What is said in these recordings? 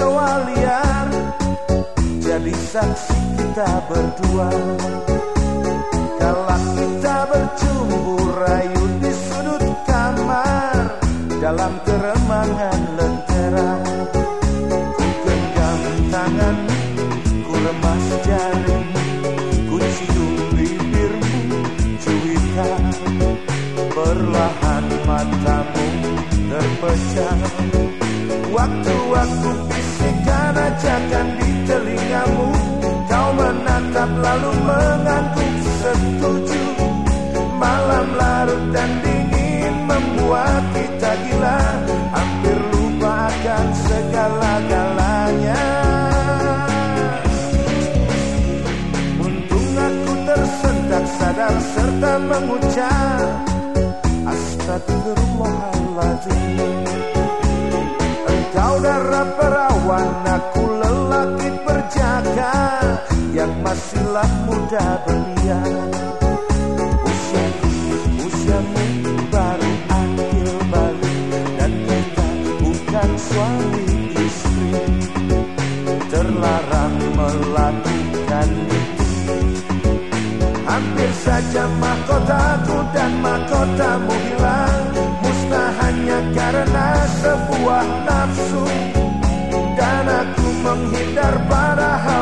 cowok liar. Jadi saksi kita berdua. Kalau kita bercumbu rayu di sudut kamar. Dalam keremangan lentera. Ku genggam tangan, ku remas jari Waktu-waktu bisikan ajakan di telingamu. Kau menatap lalu mengangguk setuju. Malam larut dan dingin membuat kita gila. Hampir lupakan segala-galanya. Untung aku tersentak sadar serta mengucap masihlah muda belia. Usia, usiamu baru akhir balik. Dan kita bukan suami istri. Terlarang melakukan itu Hampir saja mahkotaku dan mahkotamu hilang. Musnah hanya karena sebuah nafsu. Dan aku menghindar padahal aku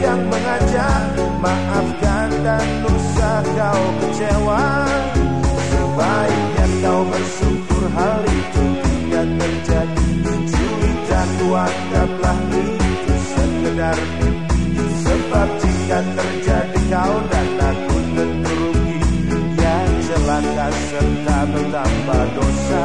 yang mengajak Maafkan dan lusa kau kecewa. Sebaiknya kau bersyukur hal itu tidak terjadi. Cerita anggaplah itu sekedar mimpi. Sebab jika terjadi kau dan aku tentu rugi Ya celaka serta bertambah dosa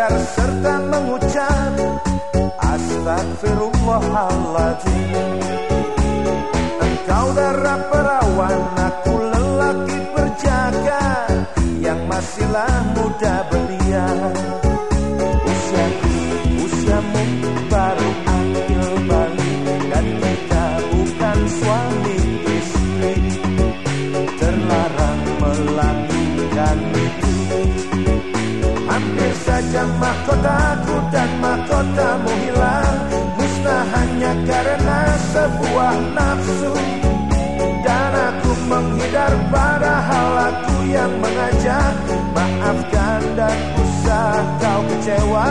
sadar serta mengucap Astagfirullahaladzim Engkau darah perawan, aku lelaki perjaga Yang masihlah muda yang mengajak Maafkan dan usah kau kecewa.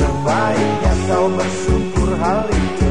Sebaiknya kau bersyukur hal itu